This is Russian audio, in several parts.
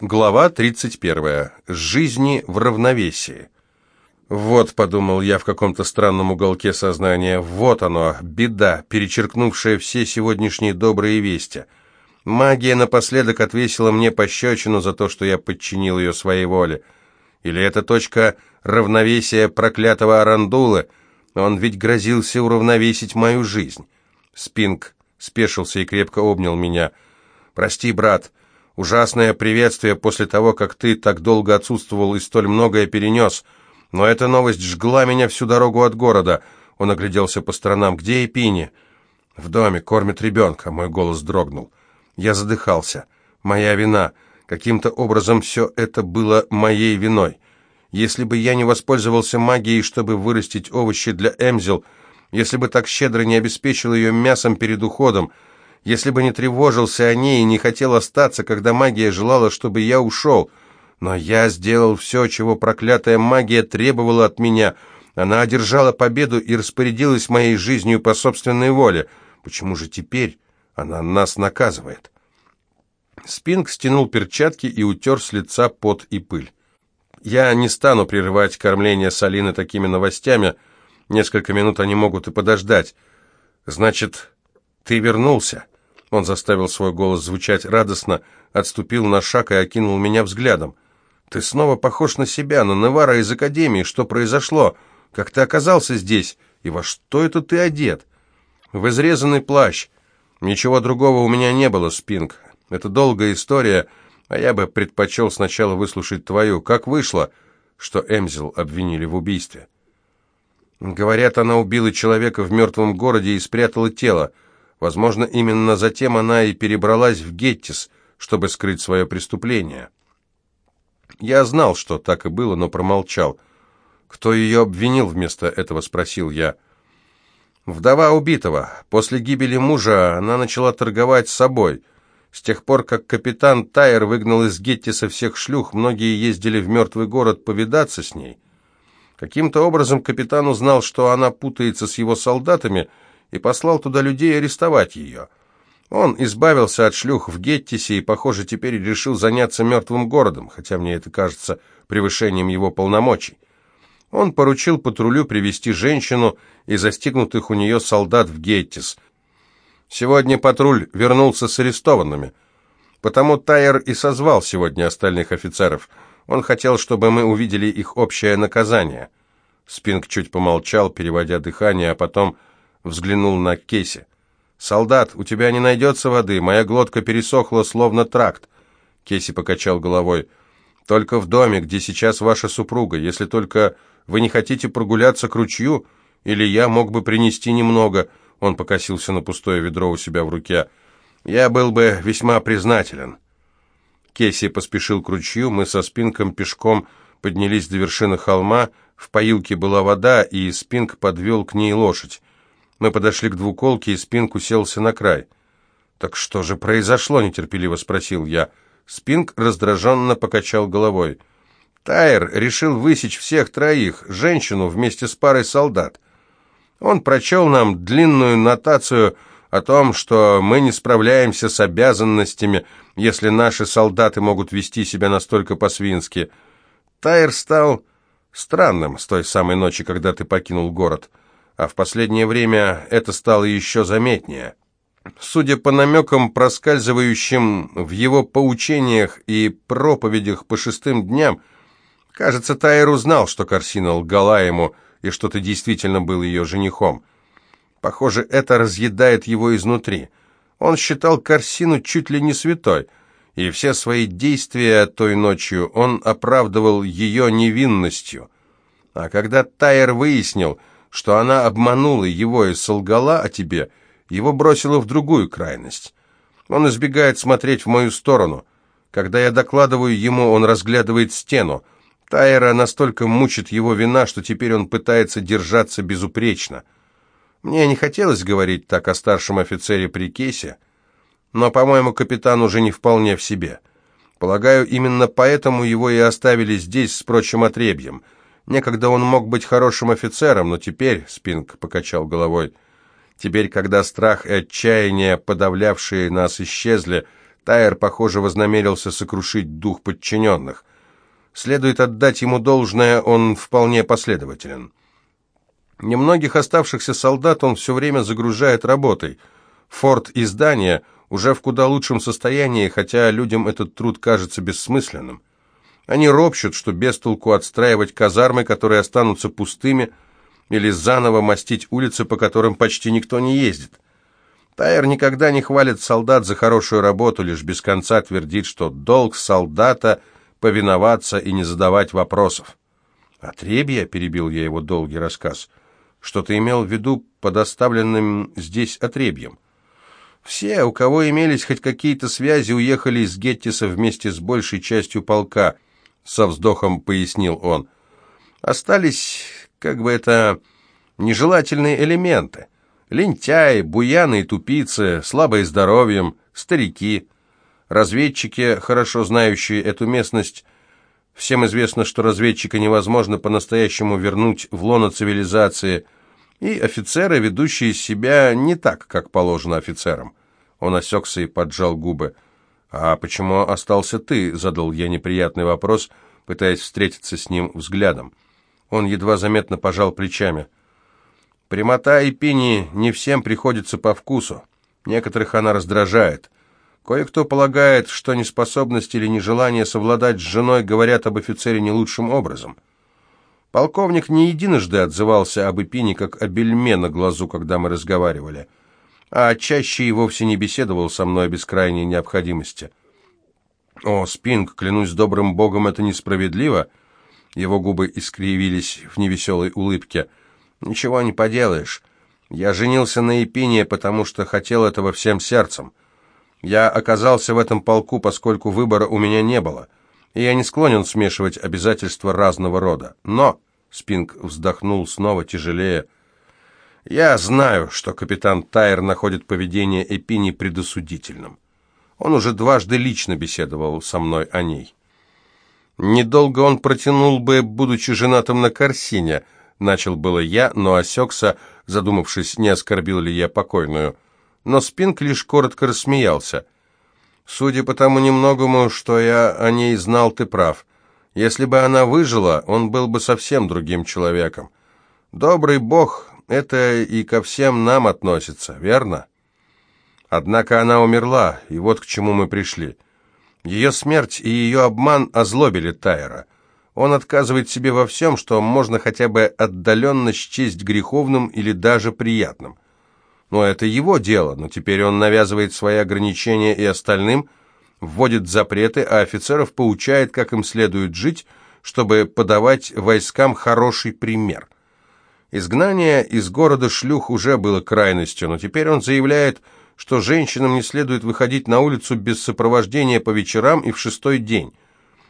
Глава 31. Жизни в равновесии. Вот, подумал я в каком-то странном уголке сознания, вот оно, беда, перечеркнувшая все сегодняшние добрые вести. Магия напоследок отвесила мне пощечину за то, что я подчинил ее своей воле. Или это точка равновесия проклятого Арандулы? Он ведь грозился уравновесить мою жизнь. Спинг спешился и крепко обнял меня. «Прости, брат», Ужасное приветствие после того, как ты так долго отсутствовал и столь многое перенес. Но эта новость жгла меня всю дорогу от города. Он огляделся по сторонам. Где Эпини? В доме, кормит ребенка. Мой голос дрогнул. Я задыхался. Моя вина. Каким-то образом все это было моей виной. Если бы я не воспользовался магией, чтобы вырастить овощи для Эмзел, если бы так щедро не обеспечил ее мясом перед уходом, если бы не тревожился о ней и не хотел остаться, когда магия желала, чтобы я ушел. Но я сделал все, чего проклятая магия требовала от меня. Она одержала победу и распорядилась моей жизнью по собственной воле. Почему же теперь она нас наказывает?» Спинг стянул перчатки и утер с лица пот и пыль. «Я не стану прерывать кормление Салины такими новостями. Несколько минут они могут и подождать. Значит, ты вернулся?» Он заставил свой голос звучать радостно, отступил на шаг и окинул меня взглядом. «Ты снова похож на себя, на Невара из Академии. Что произошло? Как ты оказался здесь? И во что это ты одет?» «В изрезанный плащ. Ничего другого у меня не было, Спинг. Это долгая история, а я бы предпочел сначала выслушать твою. Как вышло, что Эмзел обвинили в убийстве?» «Говорят, она убила человека в мертвом городе и спрятала тело. Возможно, именно затем она и перебралась в Геттис, чтобы скрыть свое преступление. Я знал, что так и было, но промолчал. «Кто ее обвинил?» — вместо этого спросил я. «Вдова убитого. После гибели мужа она начала торговать собой. С тех пор, как капитан Тайер выгнал из Геттиса всех шлюх, многие ездили в мертвый город повидаться с ней. Каким-то образом капитан узнал, что она путается с его солдатами — и послал туда людей арестовать ее. Он избавился от шлюх в Геттисе и, похоже, теперь решил заняться мертвым городом, хотя мне это кажется превышением его полномочий. Он поручил патрулю привести женщину и застигнутых у нее солдат в Геттис. Сегодня патруль вернулся с арестованными. Потому Тайер и созвал сегодня остальных офицеров. Он хотел, чтобы мы увидели их общее наказание. Спинг чуть помолчал, переводя дыхание, а потом взглянул на Кейси. «Солдат, у тебя не найдется воды, моя глотка пересохла, словно тракт». Кейси покачал головой. «Только в доме, где сейчас ваша супруга, если только вы не хотите прогуляться к ручью, или я мог бы принести немного». Он покосился на пустое ведро у себя в руке. «Я был бы весьма признателен». Кейси поспешил к ручью, мы со Спинком пешком поднялись до вершины холма, в поилке была вода, и Спинк подвел к ней лошадь. Мы подошли к двуколке, и Спинк уселся на край. «Так что же произошло?» — нетерпеливо спросил я. Спинк раздраженно покачал головой. Тайер решил высечь всех троих, женщину вместе с парой солдат. Он прочел нам длинную нотацию о том, что мы не справляемся с обязанностями, если наши солдаты могут вести себя настолько по-свински. Тайер стал странным с той самой ночи, когда ты покинул город а в последнее время это стало еще заметнее. Судя по намекам, проскальзывающим в его поучениях и проповедях по шестым дням, кажется, Тайер узнал, что Корсина лгала ему, и что ты действительно был ее женихом. Похоже, это разъедает его изнутри. Он считал Корсину чуть ли не святой, и все свои действия той ночью он оправдывал ее невинностью. А когда Тайер выяснил, что она обманула его и солгала о тебе, его бросило в другую крайность. Он избегает смотреть в мою сторону. Когда я докладываю ему, он разглядывает стену. Тайера настолько мучит его вина, что теперь он пытается держаться безупречно. Мне не хотелось говорить так о старшем офицере при Кейсе, но, по-моему, капитан уже не вполне в себе. Полагаю, именно поэтому его и оставили здесь с прочим отребьем — Некогда он мог быть хорошим офицером, но теперь, Спинг покачал головой, теперь, когда страх и отчаяние, подавлявшие нас, исчезли, Тайер, похоже, вознамерился сокрушить дух подчиненных. Следует отдать ему должное, он вполне последователен. Немногих оставшихся солдат он все время загружает работой. Форт и здание уже в куда лучшем состоянии, хотя людям этот труд кажется бессмысленным. Они ропщут, что без толку отстраивать казармы, которые останутся пустыми, или заново мастить улицы, по которым почти никто не ездит. Тайер никогда не хвалит солдат за хорошую работу, лишь без конца твердит, что долг солдата — повиноваться и не задавать вопросов. «Отребья?» — перебил я его долгий рассказ. «Что ты имел в виду под оставленным здесь отребьем?» «Все, у кого имелись хоть какие-то связи, уехали из Геттиса вместе с большей частью полка», — со вздохом пояснил он. «Остались как бы это, нежелательные элементы. Лентяи, буяны и тупицы, слабые здоровьем, старики, разведчики, хорошо знающие эту местность. Всем известно, что разведчика невозможно по-настоящему вернуть в лоно цивилизации, и офицеры, ведущие себя не так, как положено офицерам. Он осекся и поджал губы. «А почему остался ты?» — задал я неприятный вопрос, пытаясь встретиться с ним взглядом. Он едва заметно пожал плечами. Прямота и пени не всем приходится по вкусу. Некоторых она раздражает. Кое-кто полагает, что неспособность или нежелание совладать с женой говорят об офицере не лучшим образом. Полковник не единожды отзывался об Эпине как о бельме на глазу, когда мы разговаривали, а чаще и вовсе не беседовал со мной без крайней необходимости. «О, Спинг, клянусь добрым богом, это несправедливо!» Его губы искривились в невеселой улыбке. «Ничего не поделаешь. Я женился на Епине, потому что хотел этого всем сердцем. Я оказался в этом полку, поскольку выбора у меня не было, и я не склонен смешивать обязательства разного рода. Но...» — Спинг вздохнул снова тяжелее. «Я знаю, что капитан Тайер находит поведение Эпини предосудительным. Он уже дважды лично беседовал со мной о ней». Недолго он протянул бы, будучи женатым на Корсине. Начал было я, но осекся, задумавшись, не оскорбил ли я покойную. Но Спинк лишь коротко рассмеялся. «Судя по тому немногому, что я о ней знал, ты прав. Если бы она выжила, он был бы совсем другим человеком. Добрый бог, это и ко всем нам относится, верно?» Однако она умерла, и вот к чему мы пришли. Ее смерть и ее обман озлобили Тайра. Он отказывает себе во всем, что можно хотя бы отдаленно счесть греховным или даже приятным. Но это его дело, но теперь он навязывает свои ограничения и остальным, вводит запреты, а офицеров поучает, как им следует жить, чтобы подавать войскам хороший пример. Изгнание из города шлюх уже было крайностью, но теперь он заявляет, что женщинам не следует выходить на улицу без сопровождения по вечерам и в шестой день.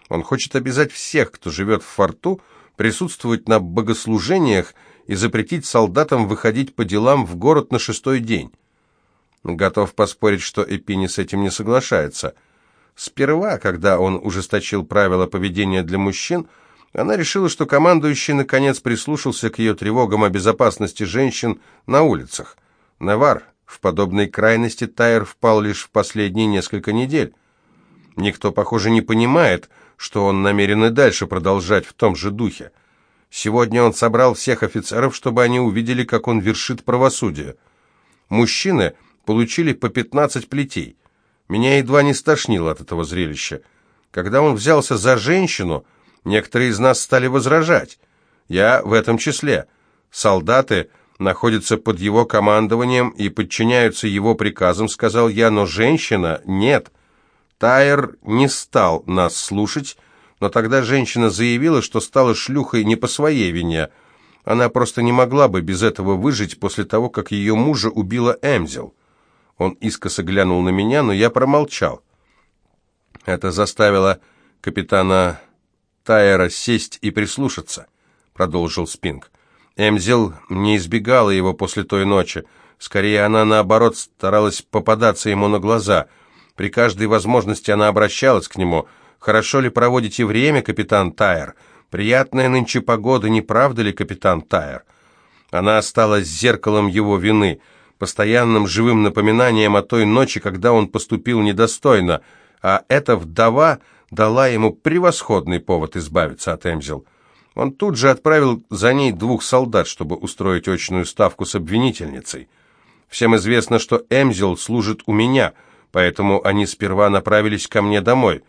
Он хочет обязать всех, кто живет в форту, присутствовать на богослужениях и запретить солдатам выходить по делам в город на шестой день. Готов поспорить, что Эпини с этим не соглашается. Сперва, когда он ужесточил правила поведения для мужчин, она решила, что командующий наконец прислушался к ее тревогам о безопасности женщин на улицах. Навар в подобной крайности Тайер впал лишь в последние несколько недель. Никто, похоже, не понимает, что он намерен и дальше продолжать в том же духе. Сегодня он собрал всех офицеров, чтобы они увидели, как он вершит правосудие. Мужчины получили по 15 плетей. Меня едва не стошнило от этого зрелища. Когда он взялся за женщину, некоторые из нас стали возражать. Я в этом числе. Солдаты находятся под его командованием и подчиняются его приказам, сказал я, но женщина нет. Тайер не стал нас слушать, но тогда женщина заявила, что стала шлюхой не по своей вине. Она просто не могла бы без этого выжить после того, как ее мужа убила Эмзел. Он искоса глянул на меня, но я промолчал. Это заставило капитана Тайера сесть и прислушаться, продолжил Спинг. Эмзил не избегала его после той ночи. Скорее, она, наоборот, старалась попадаться ему на глаза. При каждой возможности она обращалась к нему. «Хорошо ли проводите время, капитан Тайер? Приятная нынче погода, не правда ли, капитан Тайер?» Она осталась зеркалом его вины. постоянным живым напоминанием о той ночи, когда он поступил недостойно, а эта вдова дала ему превосходный повод избавиться от Эмзел. Он тут же отправил за ней двух солдат, чтобы устроить очную ставку с обвинительницей. Всем известно, что Эмзел служит у меня, поэтому они сперва направились ко мне домой.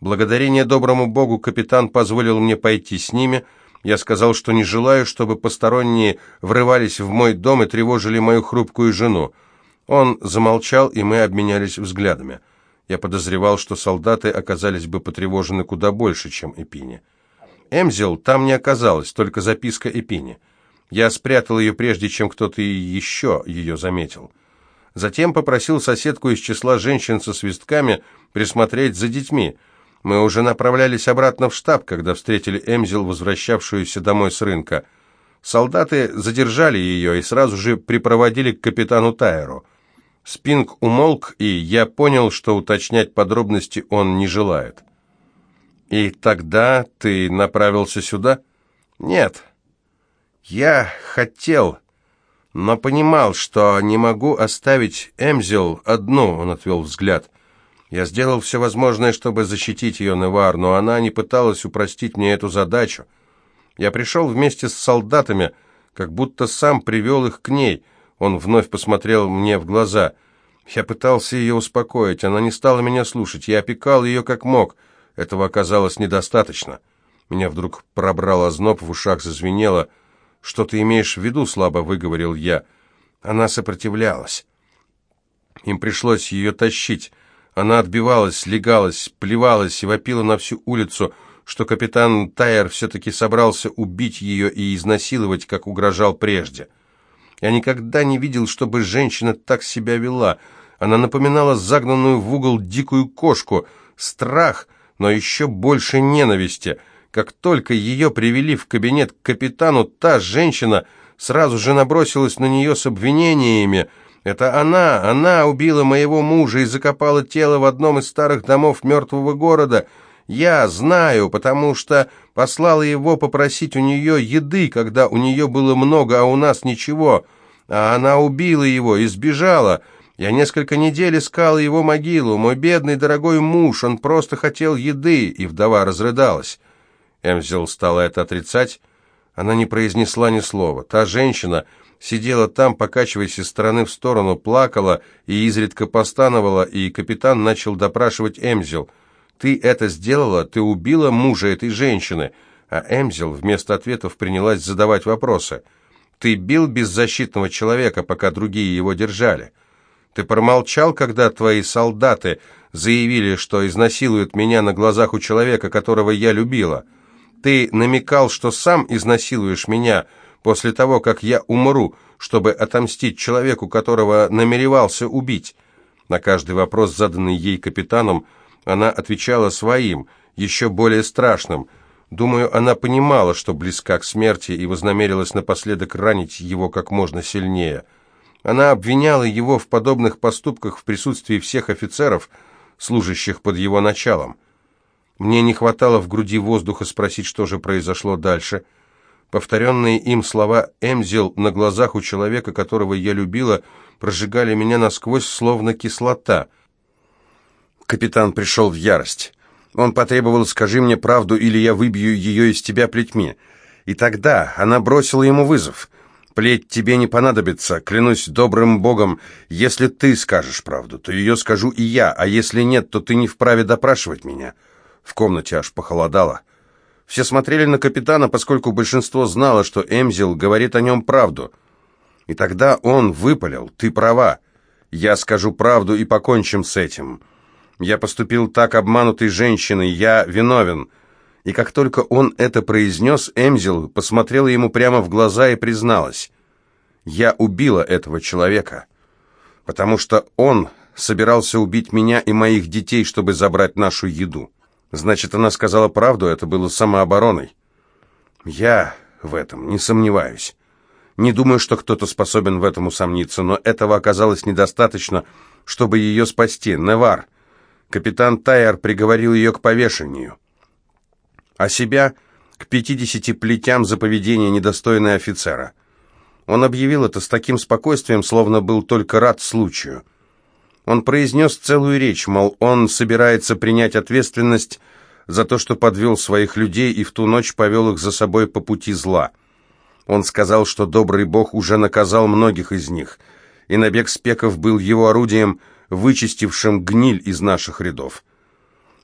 Благодарение доброму Богу капитан позволил мне пойти с ними. Я сказал, что не желаю, чтобы посторонние врывались в мой дом и тревожили мою хрупкую жену. Он замолчал, и мы обменялись взглядами. Я подозревал, что солдаты оказались бы потревожены куда больше, чем Эпини. Эмзел там не оказалось, только записка Эпини. Я спрятал ее прежде, чем кто-то еще ее заметил. Затем попросил соседку из числа женщин со свистками присмотреть за детьми. Мы уже направлялись обратно в штаб, когда встретили Эмзел, возвращавшуюся домой с рынка. Солдаты задержали ее и сразу же припроводили к капитану Тайеру. Спинг умолк, и я понял, что уточнять подробности он не желает. «И тогда ты направился сюда?» «Нет, я хотел, но понимал, что не могу оставить Эмзел одну, он отвел взгляд. Я сделал все возможное, чтобы защитить ее, Невар, но она не пыталась упростить мне эту задачу. Я пришел вместе с солдатами, как будто сам привел их к ней. Он вновь посмотрел мне в глаза. Я пытался ее успокоить, она не стала меня слушать. Я опекал ее как мог. Этого оказалось недостаточно. Меня вдруг пробрал озноб, в ушах зазвенело — «Что ты имеешь в виду?» — слабо выговорил я. Она сопротивлялась. Им пришлось ее тащить. Она отбивалась, легалась, плевалась и вопила на всю улицу, что капитан Тайер все-таки собрался убить ее и изнасиловать, как угрожал прежде. Я никогда не видел, чтобы женщина так себя вела. Она напоминала загнанную в угол дикую кошку. Страх, но еще больше ненависти — как только ее привели в кабинет к капитану, та женщина сразу же набросилась на нее с обвинениями. Это она, она убила моего мужа и закопала тело в одном из старых домов мертвого города. Я знаю, потому что послала его попросить у нее еды, когда у нее было много, а у нас ничего. А она убила его и сбежала. Я несколько недель искала его могилу. Мой бедный дорогой муж, он просто хотел еды, и вдова разрыдалась. Эмзел стала это отрицать. Она не произнесла ни слова. Та женщина сидела там, покачиваясь из стороны в сторону, плакала и изредка постановала, и капитан начал допрашивать Эмзел. «Ты это сделала? Ты убила мужа этой женщины?» А Эмзел вместо ответов принялась задавать вопросы. «Ты бил беззащитного человека, пока другие его держали?» Ты промолчал, когда твои солдаты заявили, что изнасилуют меня на глазах у человека, которого я любила. Ты намекал, что сам изнасилуешь меня после того, как я умру, чтобы отомстить человеку, которого намеревался убить. На каждый вопрос, заданный ей капитаном, она отвечала своим, еще более страшным. Думаю, она понимала, что близка к смерти, и вознамерилась напоследок ранить его как можно сильнее. Она обвиняла его в подобных поступках в присутствии всех офицеров, служащих под его началом. Мне не хватало в груди воздуха спросить, что же произошло дальше. Повторенные им слова «Эмзел» на глазах у человека, которого я любила, прожигали меня насквозь, словно кислота. Капитан пришел в ярость. Он потребовал «скажи мне правду, или я выбью ее из тебя плетьми». И тогда она бросила ему вызов. «Плеть тебе не понадобится, клянусь добрым богом. Если ты скажешь правду, то ее скажу и я, а если нет, то ты не вправе допрашивать меня». В комнате аж похолодало. Все смотрели на капитана, поскольку большинство знало, что Эмзил говорит о нем правду. И тогда он выпалил, «Ты права. Я скажу правду и покончим с этим. Я поступил так обманутой женщиной, я виновен». И как только он это произнес, Эмзил посмотрела ему прямо в глаза и призналась, «Я убила этого человека, потому что он собирался убить меня и моих детей, чтобы забрать нашу еду». Значит, она сказала правду, это было самообороной. Я в этом не сомневаюсь. Не думаю, что кто-то способен в этом усомниться, но этого оказалось недостаточно, чтобы ее спасти. Невар. Капитан Тайер приговорил ее к повешению. А себя к пятидесяти плетям за поведение недостойной офицера. Он объявил это с таким спокойствием, словно был только рад случаю. Он произнес целую речь, мол, он собирается принять ответственность за то, что подвел своих людей и в ту ночь повел их за собой по пути зла. Он сказал, что добрый Бог уже наказал многих из них, и набег спеков был его орудием, вычистившим гниль из наших рядов.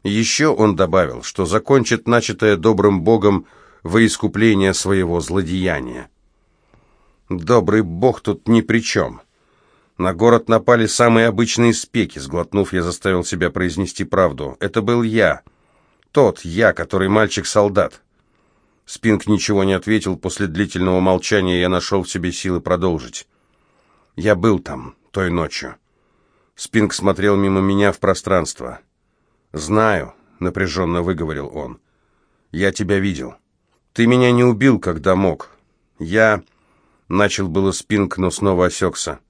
Еще он добавил, что закончит начатое добрым Богом во искупление своего злодеяния. Добрый Бог тут ни при чем. На город напали самые обычные спеки. Сглотнув, я заставил себя произнести правду. Это был я. Тот я, который мальчик-солдат. Спинг ничего не ответил. После длительного молчания я нашел в себе силы продолжить. Я был там той ночью. Спинг смотрел мимо меня в пространство. «Знаю», — напряженно выговорил он. «Я тебя видел. Ты меня не убил, когда мог. Я...» Начал было Спинг, но снова осекся.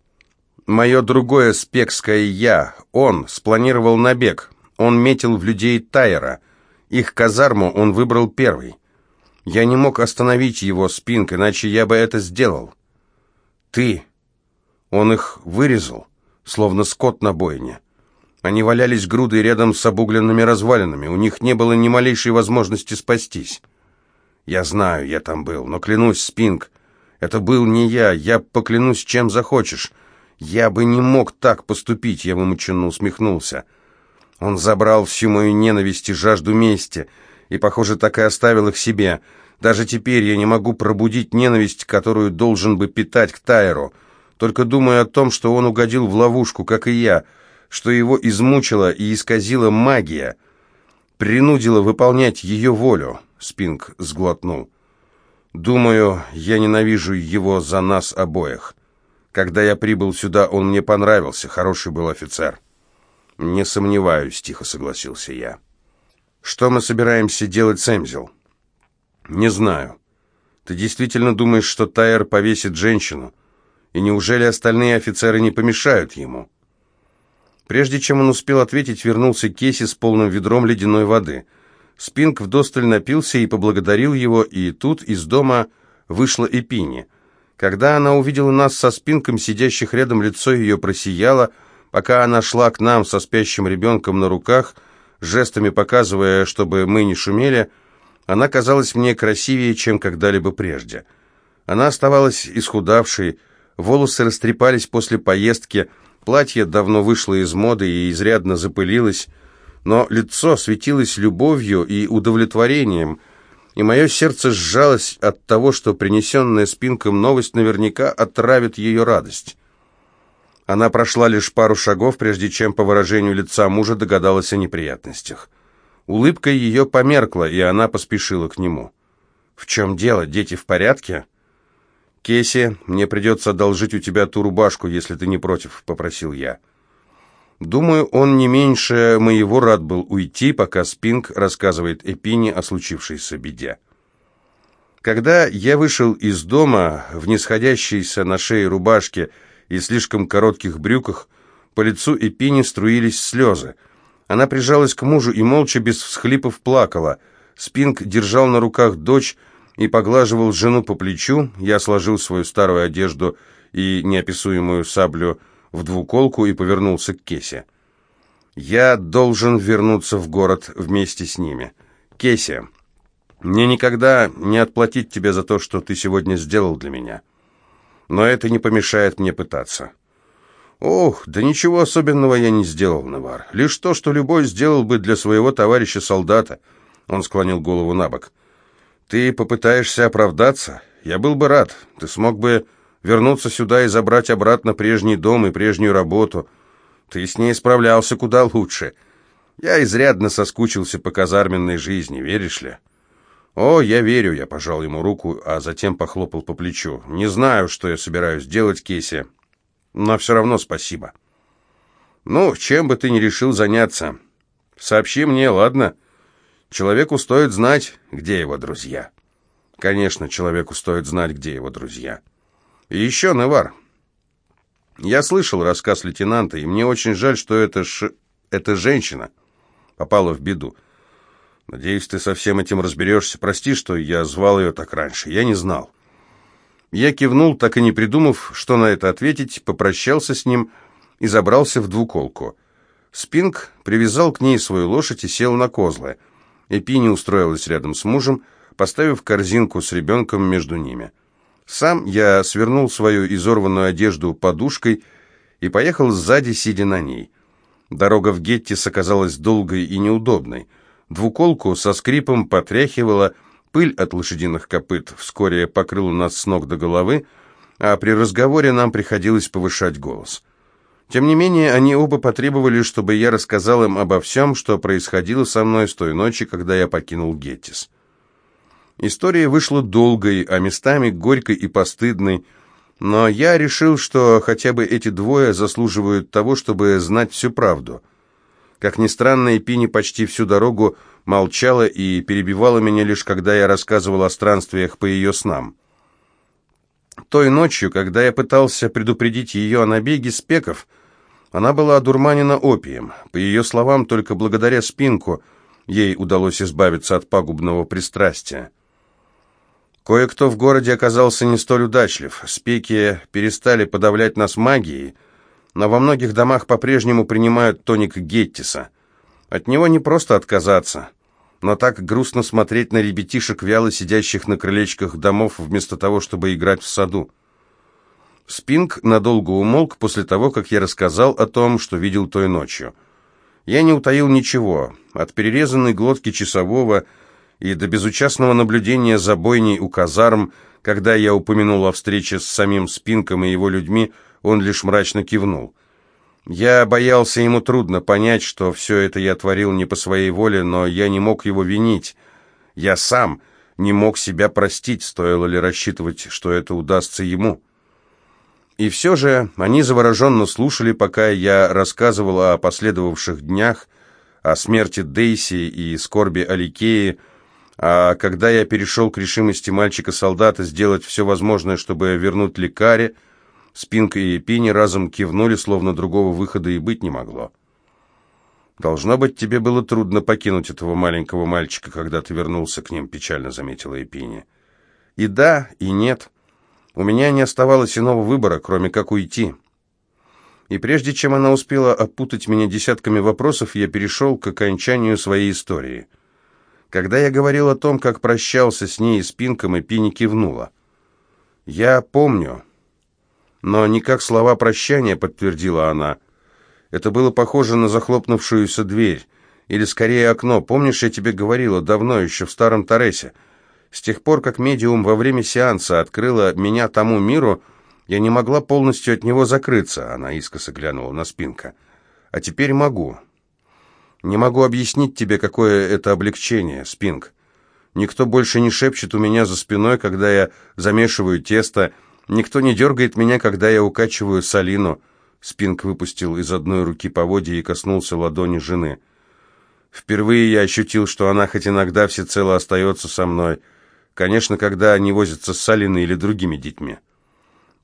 Мое другое спекское «я», он, спланировал набег. Он метил в людей Тайера. Их казарму он выбрал первый. Я не мог остановить его, Спинг, иначе я бы это сделал. Ты. Он их вырезал, словно скот на бойне. Они валялись грудой рядом с обугленными развалинами. У них не было ни малейшей возможности спастись. Я знаю, я там был, но клянусь, Спинг, это был не я. Я поклянусь, чем захочешь. «Я бы не мог так поступить», — я вымученно усмехнулся. Он забрал всю мою ненависть и жажду мести, и, похоже, так и оставил их себе. Даже теперь я не могу пробудить ненависть, которую должен бы питать к Тайру. Только думаю о том, что он угодил в ловушку, как и я, что его измучила и исказила магия, принудила выполнять ее волю. Спинг сглотнул. Думаю, я ненавижу его за нас обоих. Когда я прибыл сюда, он мне понравился, хороший был офицер». «Не сомневаюсь», — тихо согласился я. «Что мы собираемся делать с Эмзел?» «Не знаю. Ты действительно думаешь, что Тайер повесит женщину? И неужели остальные офицеры не помешают ему?» Прежде чем он успел ответить, вернулся Кейси с полным ведром ледяной воды. Спинг вдосталь напился и поблагодарил его, и тут из дома вышла Эпини — когда она увидела нас со спинком, сидящих рядом, лицо ее просияло, пока она шла к нам со спящим ребенком на руках, жестами показывая, чтобы мы не шумели, она казалась мне красивее, чем когда-либо прежде. Она оставалась исхудавшей, волосы растрепались после поездки, платье давно вышло из моды и изрядно запылилось, но лицо светилось любовью и удовлетворением – и мое сердце сжалось от того, что принесенная спинком новость наверняка отравит ее радость. Она прошла лишь пару шагов, прежде чем по выражению лица мужа догадалась о неприятностях. Улыбка ее померкла, и она поспешила к нему. «В чем дело? Дети в порядке?» «Кейси, мне придется одолжить у тебя ту рубашку, если ты не против», — попросил я. Думаю, он не меньше моего рад был уйти, пока Спинг рассказывает Эпине о случившейся беде. Когда я вышел из дома в нисходящейся на шее рубашке и слишком коротких брюках, по лицу Эпини струились слезы. Она прижалась к мужу и молча, без всхлипов, плакала. Спинг держал на руках дочь и поглаживал жену по плечу. Я сложил свою старую одежду и неописуемую саблю в двуколку и повернулся к Кесе. «Я должен вернуться в город вместе с ними. Кеся, мне никогда не отплатить тебе за то, что ты сегодня сделал для меня. Но это не помешает мне пытаться». «Ох, да ничего особенного я не сделал, Навар. Лишь то, что любой сделал бы для своего товарища-солдата». Он склонил голову на бок. «Ты попытаешься оправдаться? Я был бы рад. Ты смог бы вернуться сюда и забрать обратно прежний дом и прежнюю работу. Ты с ней справлялся куда лучше. Я изрядно соскучился по казарменной жизни, веришь ли? О, я верю, я пожал ему руку, а затем похлопал по плечу. Не знаю, что я собираюсь делать, Кейси, но все равно спасибо. Ну, чем бы ты ни решил заняться, сообщи мне, ладно? Человеку стоит знать, где его друзья. Конечно, человеку стоит знать, где его друзья. И еще, Невар, я слышал рассказ лейтенанта, и мне очень жаль, что эта, ш... эта женщина попала в беду. Надеюсь, ты со всем этим разберешься. Прости, что я звал ее так раньше. Я не знал. Я кивнул, так и не придумав, что на это ответить, попрощался с ним и забрался в двуколку. Спинг привязал к ней свою лошадь и сел на козлы. Эпини устроилась рядом с мужем, поставив корзинку с ребенком между ними. Сам я свернул свою изорванную одежду подушкой и поехал сзади, сидя на ней. Дорога в Геттис оказалась долгой и неудобной. Двуколку со скрипом потряхивала, пыль от лошадиных копыт вскоре покрыла нас с ног до головы, а при разговоре нам приходилось повышать голос. Тем не менее, они оба потребовали, чтобы я рассказал им обо всем, что происходило со мной с той ночи, когда я покинул Геттис. История вышла долгой, а местами горькой и постыдной, но я решил, что хотя бы эти двое заслуживают того, чтобы знать всю правду. Как ни странно, Эпини почти всю дорогу молчала и перебивала меня лишь когда я рассказывал о странствиях по ее снам. Той ночью, когда я пытался предупредить ее о набеге спеков, она была одурманена опием. По ее словам, только благодаря спинку ей удалось избавиться от пагубного пристрастия. Кое-кто в городе оказался не столь удачлив. Спеки перестали подавлять нас магией, но во многих домах по-прежнему принимают тоник Геттиса. От него не просто отказаться, но так грустно смотреть на ребятишек, вяло сидящих на крылечках домов, вместо того, чтобы играть в саду. Спинг надолго умолк после того, как я рассказал о том, что видел той ночью. Я не утаил ничего. От перерезанной глотки часового – и до безучастного наблюдения за бойней у казарм, когда я упомянул о встрече с самим Спинком и его людьми, он лишь мрачно кивнул. Я боялся ему трудно понять, что все это я творил не по своей воле, но я не мог его винить. Я сам не мог себя простить, стоило ли рассчитывать, что это удастся ему. И все же они завороженно слушали, пока я рассказывал о последовавших днях, о смерти Дейси и скорби Аликеи, а когда я перешел к решимости мальчика-солдата сделать все возможное, чтобы вернуть лекаре, Спинка и Пини разом кивнули, словно другого выхода и быть не могло. «Должно быть, тебе было трудно покинуть этого маленького мальчика, когда ты вернулся к ним», — печально заметила Эпини. «И да, и нет. У меня не оставалось иного выбора, кроме как уйти». И прежде чем она успела опутать меня десятками вопросов, я перешел к окончанию своей истории — когда я говорил о том, как прощался с ней и с Пинком, и Пини кивнула. «Я помню». «Но не как слова прощания», — подтвердила она. «Это было похоже на захлопнувшуюся дверь. Или, скорее, окно. Помнишь, я тебе говорила давно, еще в старом Торресе? С тех пор, как медиум во время сеанса открыла меня тому миру, я не могла полностью от него закрыться», — она искоса глянула на Спинка. «А теперь могу. Не могу объяснить тебе, какое это облегчение, Спинг. Никто больше не шепчет у меня за спиной, когда я замешиваю тесто. Никто не дергает меня, когда я укачиваю солину. Спинг выпустил из одной руки поводья и коснулся ладони жены. Впервые я ощутил, что она хоть иногда всецело остается со мной. Конечно, когда они возятся с Салиной или другими детьми.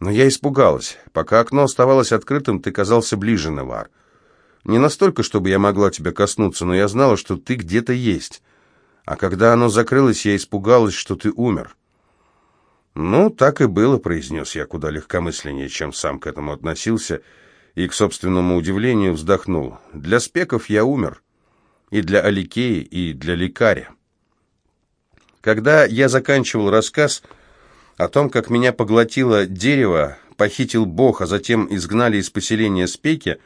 Но я испугалась. Пока окно оставалось открытым, ты казался ближе, Невар. Не настолько, чтобы я могла тебя коснуться, но я знала, что ты где-то есть. А когда оно закрылось, я испугалась, что ты умер. «Ну, так и было», — произнес я куда легкомысленнее, чем сам к этому относился, и, к собственному удивлению, вздохнул. «Для спеков я умер. И для Аликеи, и для лекаря». Когда я заканчивал рассказ о том, как меня поглотило дерево, похитил Бог, а затем изгнали из поселения спеки,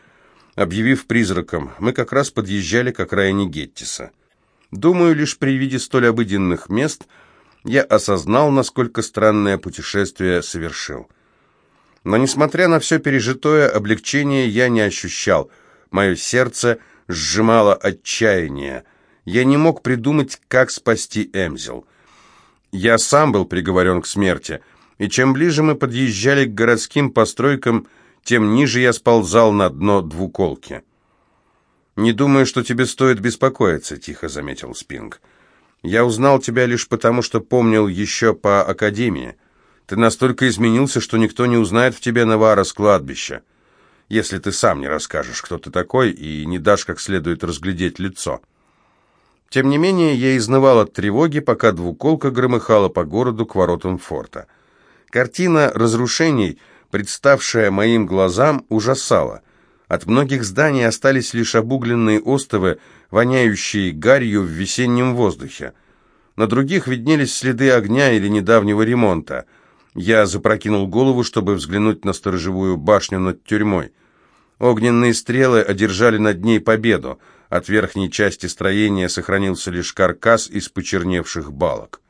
объявив призраком. Мы как раз подъезжали к окраине Геттиса. Думаю, лишь при виде столь обыденных мест я осознал, насколько странное путешествие совершил. Но, несмотря на все пережитое, облегчение я не ощущал. Мое сердце сжимало отчаяние. Я не мог придумать, как спасти Эмзел. Я сам был приговорен к смерти, и чем ближе мы подъезжали к городским постройкам, тем ниже я сползал на дно двуколки. «Не думаю, что тебе стоит беспокоиться», — тихо заметил Спинг. «Я узнал тебя лишь потому, что помнил еще по Академии. Ты настолько изменился, что никто не узнает в тебе Навара с кладбища, если ты сам не расскажешь, кто ты такой, и не дашь как следует разглядеть лицо». Тем не менее, я изнывал от тревоги, пока двуколка громыхала по городу к воротам форта. Картина разрушений, представшая моим глазам, ужасала. От многих зданий остались лишь обугленные остовы, воняющие гарью в весеннем воздухе. На других виднелись следы огня или недавнего ремонта. Я запрокинул голову, чтобы взглянуть на сторожевую башню над тюрьмой. Огненные стрелы одержали над ней победу. От верхней части строения сохранился лишь каркас из почерневших балок.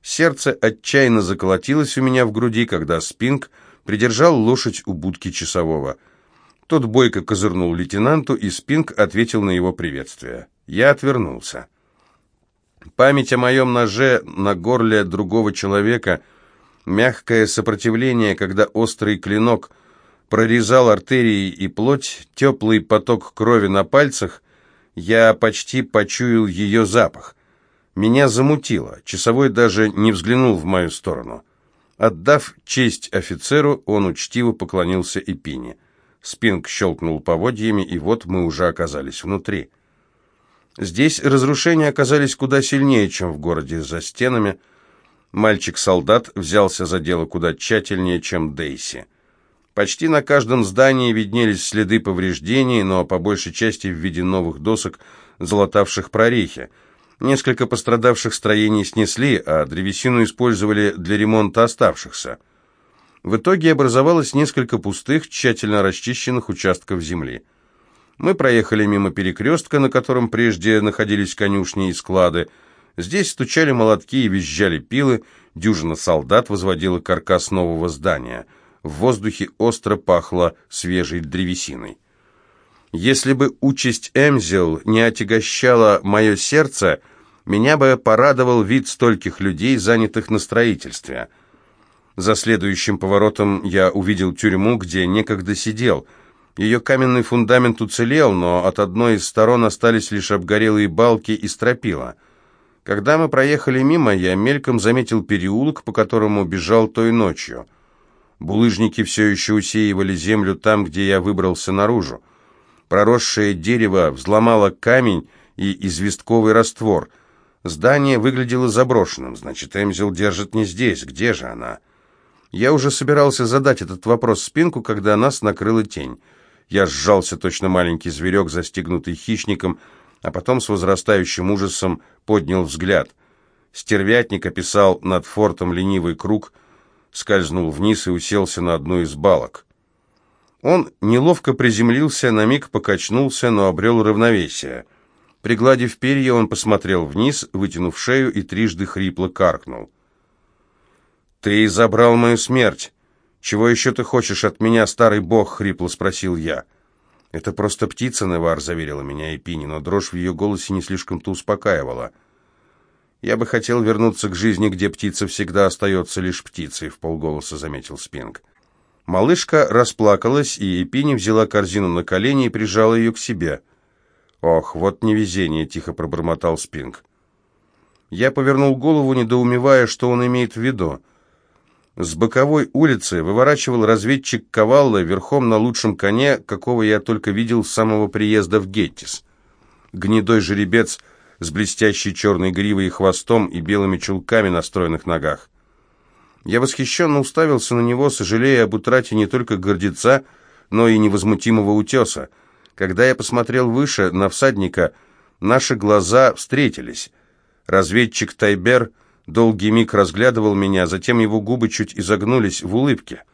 Сердце отчаянно заколотилось у меня в груди, когда Спинг придержал лошадь у будки часового. Тот бойко козырнул лейтенанту, и Спинг ответил на его приветствие. Я отвернулся. Память о моем ноже на горле другого человека, мягкое сопротивление, когда острый клинок прорезал артерии и плоть, теплый поток крови на пальцах, я почти почуял ее запах. Меня замутило, часовой даже не взглянул в мою сторону. Отдав честь офицеру, он учтиво поклонился Эпине. Спинг щелкнул поводьями, и вот мы уже оказались внутри. Здесь разрушения оказались куда сильнее, чем в городе за стенами. Мальчик-солдат взялся за дело куда тщательнее, чем Дейси. Почти на каждом здании виднелись следы повреждений, но по большей части в виде новых досок, залатавших прорехи. Несколько пострадавших строений снесли, а древесину использовали для ремонта оставшихся. В итоге образовалось несколько пустых, тщательно расчищенных участков земли. Мы проехали мимо перекрестка, на котором прежде находились конюшни и склады. Здесь стучали молотки и визжали пилы, дюжина солдат возводила каркас нового здания. В воздухе остро пахло свежей древесиной. Если бы участь Эмзел не отягощала мое сердце, меня бы порадовал вид стольких людей, занятых на строительстве. За следующим поворотом я увидел тюрьму, где некогда сидел. Ее каменный фундамент уцелел, но от одной из сторон остались лишь обгорелые балки и стропила. Когда мы проехали мимо, я мельком заметил переулок, по которому бежал той ночью. Булыжники все еще усеивали землю там, где я выбрался наружу. Проросшее дерево взломало камень и известковый раствор. Здание выглядело заброшенным, значит, Эмзел держит не здесь. Где же она? Я уже собирался задать этот вопрос спинку, когда нас накрыла тень. Я сжался, точно маленький зверек, застигнутый хищником, а потом с возрастающим ужасом поднял взгляд. Стервятник описал над фортом ленивый круг, скользнул вниз и уселся на одну из балок. Он неловко приземлился, на миг покачнулся, но обрел равновесие. Пригладив перья, он посмотрел вниз, вытянув шею и трижды хрипло каркнул. «Ты забрал мою смерть. Чего еще ты хочешь от меня, старый бог?» — хрипло спросил я. «Это просто птица, Невар», — заверила меня Эпини, но дрожь в ее голосе не слишком-то успокаивала. «Я бы хотел вернуться к жизни, где птица всегда остается лишь птицей», — в полголоса заметил Спинг. Малышка расплакалась, и Эпини взяла корзину на колени и прижала ее к себе. «Ох, вот невезение!» — тихо пробормотал Спинг. Я повернул голову, недоумевая, что он имеет в виду. С боковой улицы выворачивал разведчик Кавалла верхом на лучшем коне, какого я только видел с самого приезда в Геттис. Гнедой жеребец с блестящей черной гривой и хвостом и белыми чулками на стройных ногах. Я восхищенно уставился на него, сожалея об утрате не только гордеца, но и невозмутимого утеса. Когда я посмотрел выше, на всадника, наши глаза встретились. Разведчик Тайбер долгий миг разглядывал меня, затем его губы чуть изогнулись в улыбке.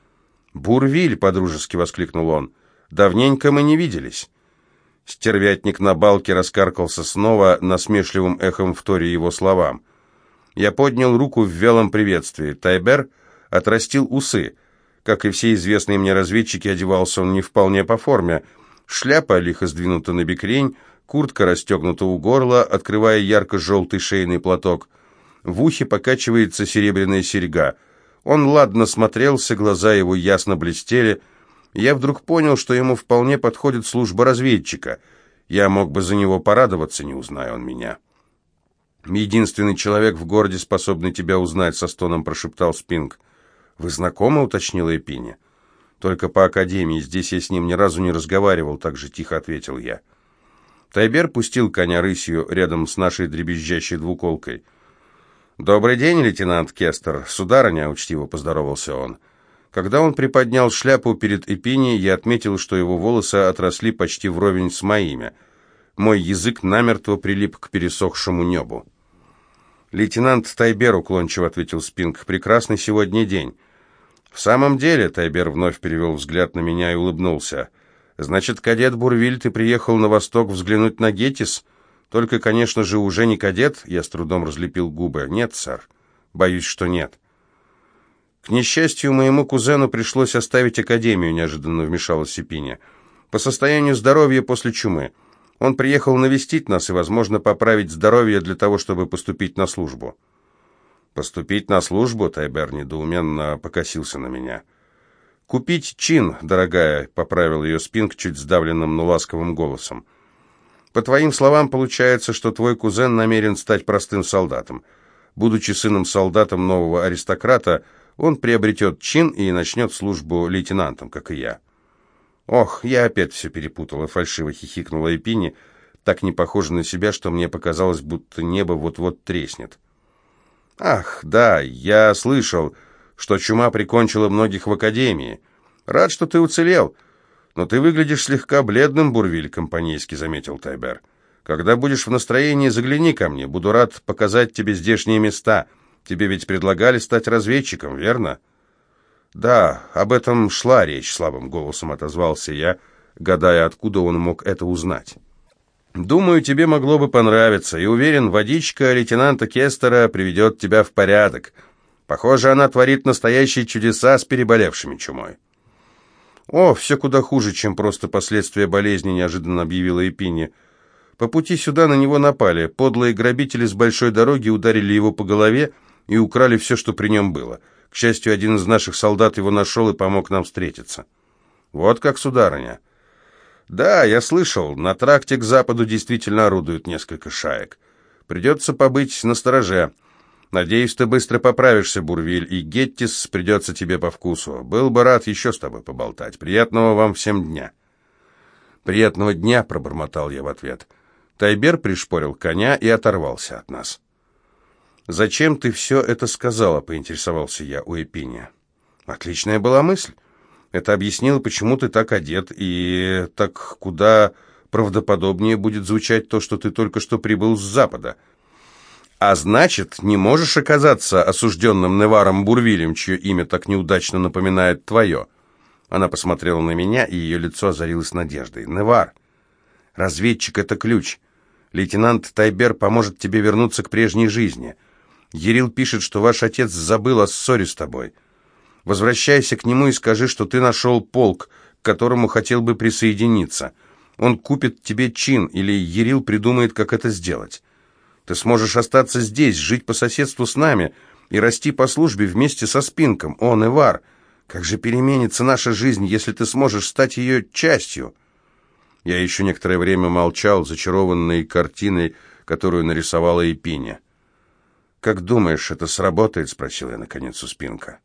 «Бурвиль!» — подружески воскликнул он. «Давненько мы не виделись». Стервятник на балке раскаркался снова, насмешливым эхом вторя его словам. Я поднял руку в вялом приветствии. Тайбер отрастил усы. Как и все известные мне разведчики, одевался он не вполне по форме. Шляпа лихо сдвинута на бекрень, куртка расстегнута у горла, открывая ярко-желтый шейный платок. В ухе покачивается серебряная серьга. Он ладно смотрелся, глаза его ясно блестели. Я вдруг понял, что ему вполне подходит служба разведчика. Я мог бы за него порадоваться, не узная он меня. «Единственный человек в городе, способный тебя узнать», — со стоном прошептал Спинг. «Вы знакомы?» — уточнила Эпини. «Только по академии. Здесь я с ним ни разу не разговаривал», — так же тихо ответил я. Тайбер пустил коня рысью рядом с нашей дребезжащей двуколкой. «Добрый день, лейтенант Кестер. Сударыня», — учтиво поздоровался он. Когда он приподнял шляпу перед Эпини, я отметил, что его волосы отросли почти вровень с моими. Мой язык намертво прилип к пересохшему небу. «Лейтенант Тайбер», — уклончиво ответил Спинг, — «прекрасный сегодня день». «В самом деле», — Тайбер вновь перевел взгляд на меня и улыбнулся, — «значит, кадет Бурвиль, ты приехал на восток взглянуть на Гетис? Только, конечно же, уже не кадет?» Я с трудом разлепил губы. «Нет, сэр. Боюсь, что нет». «К несчастью, моему кузену пришлось оставить академию», — неожиданно вмешалась Сипиня. «По состоянию здоровья после чумы». Он приехал навестить нас и, возможно, поправить здоровье для того, чтобы поступить на службу». «Поступить на службу?» — Тайбер недоуменно покосился на меня. «Купить чин, дорогая», — поправил ее Спинг чуть сдавленным, но ласковым голосом. «По твоим словам, получается, что твой кузен намерен стать простым солдатом. Будучи сыном солдатом нового аристократа, он приобретет чин и начнет службу лейтенантом, как и я». «Ох, я опять все перепутала», — фальшиво хихикнула Эпини, так не похоже на себя, что мне показалось, будто небо вот-вот треснет. «Ах, да, я слышал, что чума прикончила многих в академии. Рад, что ты уцелел. Но ты выглядишь слегка бледным, Бурвиль», — компанейски заметил Тайбер. «Когда будешь в настроении, загляни ко мне. Буду рад показать тебе здешние места. Тебе ведь предлагали стать разведчиком, верно?» «Да, об этом шла речь», — слабым голосом отозвался я, гадая, откуда он мог это узнать. «Думаю, тебе могло бы понравиться, и уверен, водичка лейтенанта Кестера приведет тебя в порядок. Похоже, она творит настоящие чудеса с переболевшими чумой». «О, все куда хуже, чем просто последствия болезни», — неожиданно объявила Эпини. «По пути сюда на него напали. Подлые грабители с большой дороги ударили его по голове и украли все, что при нем было». К счастью, один из наших солдат его нашел и помог нам встретиться. Вот как, сударыня. Да, я слышал, на тракте к западу действительно орудуют несколько шаек. Придется побыть на стороже. Надеюсь, ты быстро поправишься, Бурвиль, и Геттис придется тебе по вкусу. Был бы рад еще с тобой поболтать. Приятного вам всем дня. Приятного дня, пробормотал я в ответ. Тайбер пришпорил коня и оторвался от нас. «Зачем ты все это сказала?» — поинтересовался я у Эпиния. «Отличная была мысль. Это объяснило, почему ты так одет, и так куда правдоподобнее будет звучать то, что ты только что прибыл с запада. А значит, не можешь оказаться осужденным Неваром Бурвилем, чье имя так неудачно напоминает твое». Она посмотрела на меня, и ее лицо озарилось надеждой. «Невар, разведчик — это ключ. Лейтенант Тайбер поможет тебе вернуться к прежней жизни». Ерил пишет, что ваш отец забыл о ссоре с тобой. Возвращайся к нему и скажи, что ты нашел полк, к которому хотел бы присоединиться. Он купит тебе чин, или Ерил придумает, как это сделать. Ты сможешь остаться здесь, жить по соседству с нами и расти по службе вместе со Спинком. Он, Ивар, как же переменится наша жизнь, если ты сможешь стать ее частью?» Я еще некоторое время молчал, зачарованный картиной, которую нарисовала Эпиня. «Как думаешь, это сработает?» — спросил я наконец у Спинка.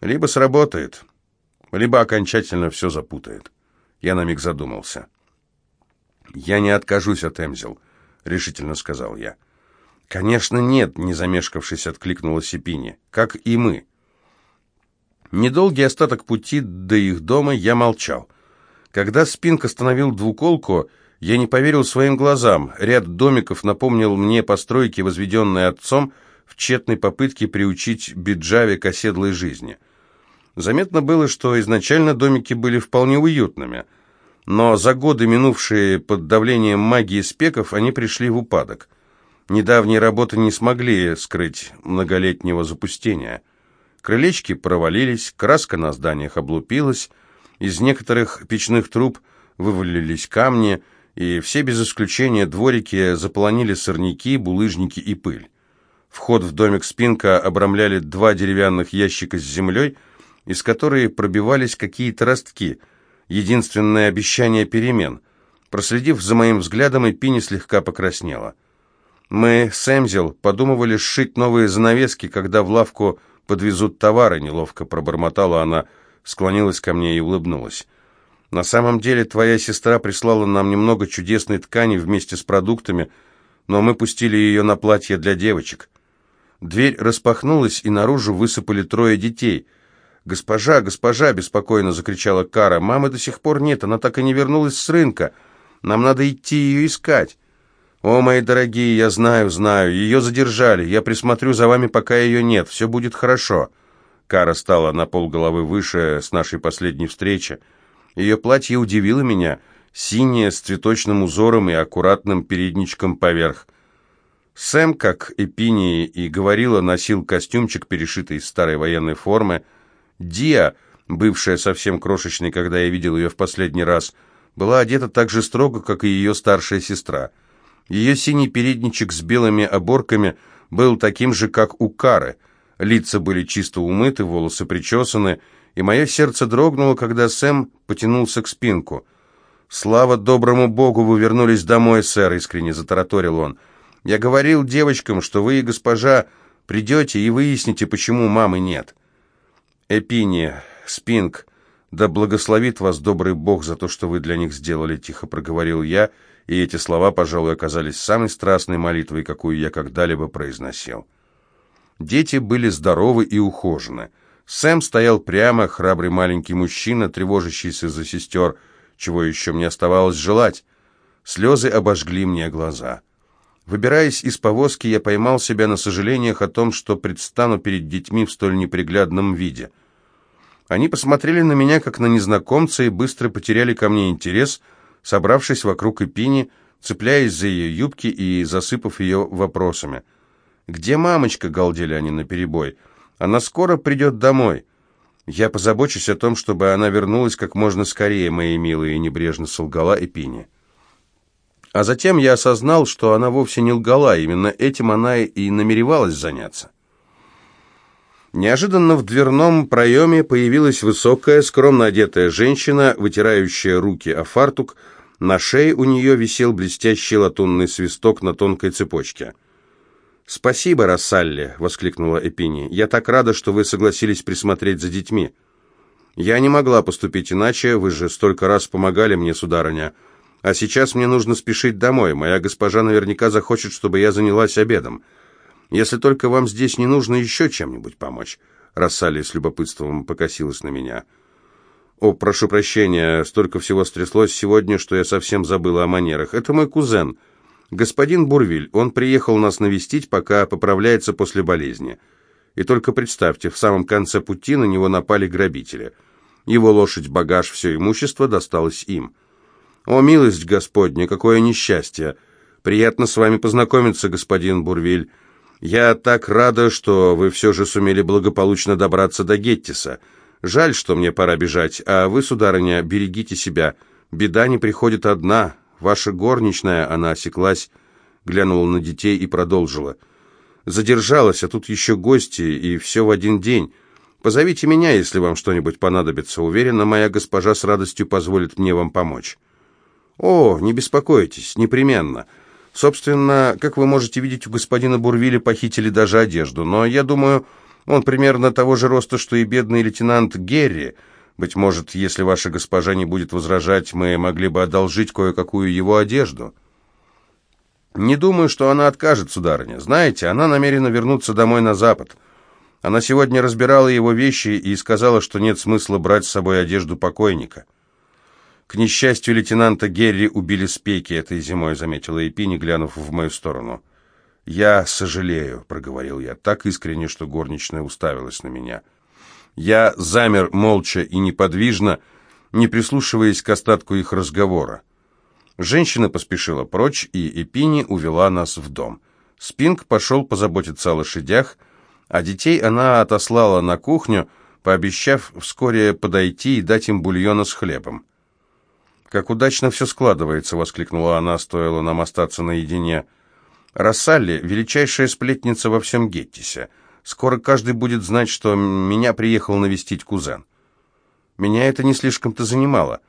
«Либо сработает, либо окончательно все запутает». Я на миг задумался. «Я не откажусь от Эмзел», — решительно сказал я. «Конечно нет», — не замешкавшись, откликнула Сипини. «Как и мы». Недолгий остаток пути до их дома я молчал. Когда Спинк остановил двуколку, я не поверил своим глазам. Ряд домиков напомнил мне постройки, возведенные отцом, — в тщетной попытке приучить Биджаве к оседлой жизни. Заметно было, что изначально домики были вполне уютными, но за годы, минувшие под давлением магии спеков, они пришли в упадок. Недавние работы не смогли скрыть многолетнего запустения. Крылечки провалились, краска на зданиях облупилась, из некоторых печных труб вывалились камни, и все без исключения дворики заполонили сорняки, булыжники и пыль. Вход в домик Спинка обрамляли два деревянных ящика с землей, из которой пробивались какие-то ростки. Единственное обещание перемен. Проследив за моим взглядом, Эпини слегка покраснела. Мы с Эмзел подумывали сшить новые занавески, когда в лавку подвезут товары, неловко пробормотала она, склонилась ко мне и улыбнулась. На самом деле твоя сестра прислала нам немного чудесной ткани вместе с продуктами, но мы пустили ее на платье для девочек. Дверь распахнулась, и наружу высыпали трое детей. «Госпожа, госпожа!» — беспокойно закричала Кара. «Мамы до сих пор нет, она так и не вернулась с рынка. Нам надо идти ее искать». «О, мои дорогие, я знаю, знаю, ее задержали. Я присмотрю за вами, пока ее нет. Все будет хорошо». Кара стала на полголовы выше с нашей последней встречи. Ее платье удивило меня, синее, с цветочным узором и аккуратным передничком поверх. Сэм, как Эпинии и говорила, носил костюмчик, перешитый из старой военной формы. Диа, бывшая совсем крошечной, когда я видел ее в последний раз, была одета так же строго, как и ее старшая сестра. Ее синий передничек с белыми оборками был таким же, как у Кары. Лица были чисто умыты, волосы причесаны, и мое сердце дрогнуло, когда Сэм потянулся к спинку. «Слава доброму Богу, вы вернулись домой, сэр», — искренне затараторил он. Я говорил девочкам, что вы, госпожа, придете и выясните, почему мамы нет. Эпиния, Спинг, да благословит вас добрый Бог за то, что вы для них сделали, тихо проговорил я, и эти слова, пожалуй, оказались самой страстной молитвой, какую я когда-либо произносил. Дети были здоровы и ухожены. Сэм стоял прямо, храбрый маленький мужчина, тревожащийся за сестер, чего еще мне оставалось желать. Слезы обожгли мне глаза. Выбираясь из повозки, я поймал себя на сожалениях о том, что предстану перед детьми в столь неприглядном виде. Они посмотрели на меня, как на незнакомца, и быстро потеряли ко мне интерес, собравшись вокруг Эпини, цепляясь за ее юбки и засыпав ее вопросами. «Где мамочка?» — галдели они наперебой. «Она скоро придет домой». «Я позабочусь о том, чтобы она вернулась как можно скорее, мои милые», — небрежно солгала Эпини. А затем я осознал, что она вовсе не лгала, именно этим она и намеревалась заняться. Неожиданно в дверном проеме появилась высокая, скромно одетая женщина, вытирающая руки о фартук. На шее у нее висел блестящий латунный свисток на тонкой цепочке. «Спасибо, Рассалли!» — воскликнула Эпини. «Я так рада, что вы согласились присмотреть за детьми. Я не могла поступить иначе, вы же столько раз помогали мне, сударыня». А сейчас мне нужно спешить домой. Моя госпожа наверняка захочет, чтобы я занялась обедом. Если только вам здесь не нужно еще чем-нибудь помочь». Рассали с любопытством покосилась на меня. «О, прошу прощения, столько всего стряслось сегодня, что я совсем забыла о манерах. Это мой кузен, господин Бурвиль. Он приехал нас навестить, пока поправляется после болезни. И только представьте, в самом конце пути на него напали грабители. Его лошадь, багаж, все имущество досталось им». «О, милость Господня, какое несчастье! Приятно с вами познакомиться, господин Бурвиль. Я так рада, что вы все же сумели благополучно добраться до Геттиса. Жаль, что мне пора бежать, а вы, сударыня, берегите себя. Беда не приходит одна. Ваша горничная, она осеклась, глянула на детей и продолжила. Задержалась, а тут еще гости, и все в один день». Позовите меня, если вам что-нибудь понадобится. Уверена, моя госпожа с радостью позволит мне вам помочь». «О, не беспокойтесь, непременно. Собственно, как вы можете видеть, у господина Бурвиля похитили даже одежду, но я думаю, он примерно того же роста, что и бедный лейтенант Герри. Быть может, если ваша госпожа не будет возражать, мы могли бы одолжить кое-какую его одежду». «Не думаю, что она откажет, сударыня. Знаете, она намерена вернуться домой на запад. Она сегодня разбирала его вещи и сказала, что нет смысла брать с собой одежду покойника». К несчастью, лейтенанта Герри убили спеки этой зимой, заметила Эпини, глянув в мою сторону. «Я сожалею», — проговорил я, так искренне, что горничная уставилась на меня. Я замер молча и неподвижно, не прислушиваясь к остатку их разговора. Женщина поспешила прочь, и Эпини увела нас в дом. Спинг пошел позаботиться о лошадях, а детей она отослала на кухню, пообещав вскоре подойти и дать им бульона с хлебом. «Как удачно все складывается!» — воскликнула она, стоило нам остаться наедине. «Рассалли — величайшая сплетница во всем Геттисе. Скоро каждый будет знать, что меня приехал навестить кузен. Меня это не слишком-то занимало.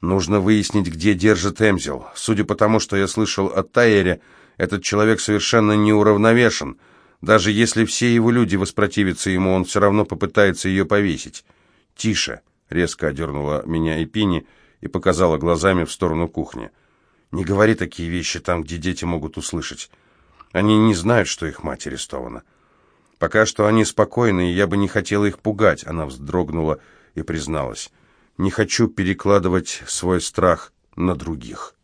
Нужно выяснить, где держит Эмзел. Судя по тому, что я слышал от Тайере, этот человек совершенно неуравновешен. Даже если все его люди воспротивятся ему, он все равно попытается ее повесить. «Тише!» — резко одернула меня Эпини — и показала глазами в сторону кухни. «Не говори такие вещи там, где дети могут услышать. Они не знают, что их мать арестована». Пока что они спокойны, и я бы не хотела их пугать. Она вздрогнула и призналась. Не хочу перекладывать свой страх на других.